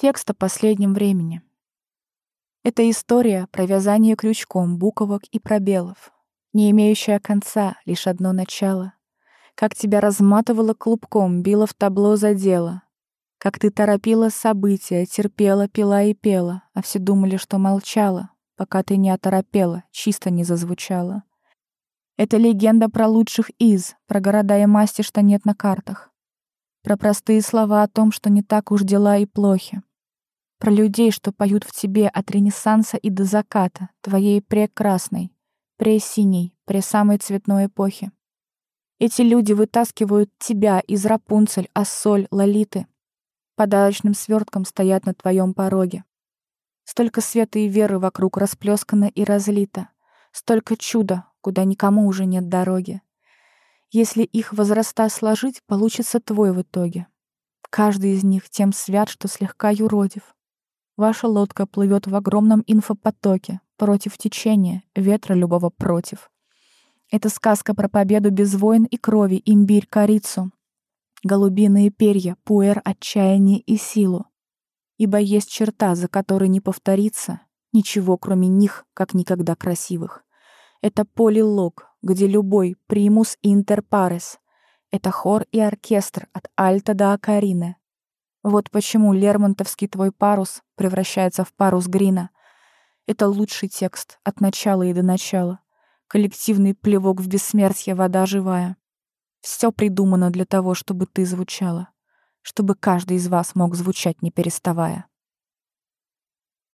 Текст о последнем времени. Это история про вязание крючком буквок и пробелов, не имеющая конца, лишь одно начало. Как тебя разматывало клубком, било в табло за дело. Как ты торопила события, терпела, пила и пела, а все думали, что молчала, пока ты не оторопела, чисто не зазвучала. Это легенда про лучших из, про города и масти, что нет на картах. Про простые слова о том, что не так уж дела и плохи. Про людей, что поют в тебе от Ренессанса и до заката, твоей прекрасной, пресиней, самой цветной эпохи. Эти люди вытаскивают тебя из Рапунцель, Ассоль, Лолиты. Подарочным свертком стоят на твоем пороге. Столько света и веры вокруг расплескано и разлито. Столько чуда, куда никому уже нет дороги. Если их возраста сложить, получится твой в итоге. Каждый из них тем свят, что слегка юродив. Ваша лодка плывет в огромном инфопотоке, против течения, ветра любого против. Это сказка про победу без войн и крови, имбирь, корицу. Голубиные перья, пуэр, отчаяние и силу. Ибо есть черта, за которой не повторится ничего, кроме них, как никогда красивых. Это полилог, где любой примус интер парес. Это хор и оркестр от альта до акарины. Вот почему Лермонтовский твой парус превращается в парус Грина. Это лучший текст от начала и до начала. Коллективный плевок в бессмертие, вода живая. Все придумано для того, чтобы ты звучала. Чтобы каждый из вас мог звучать, не переставая.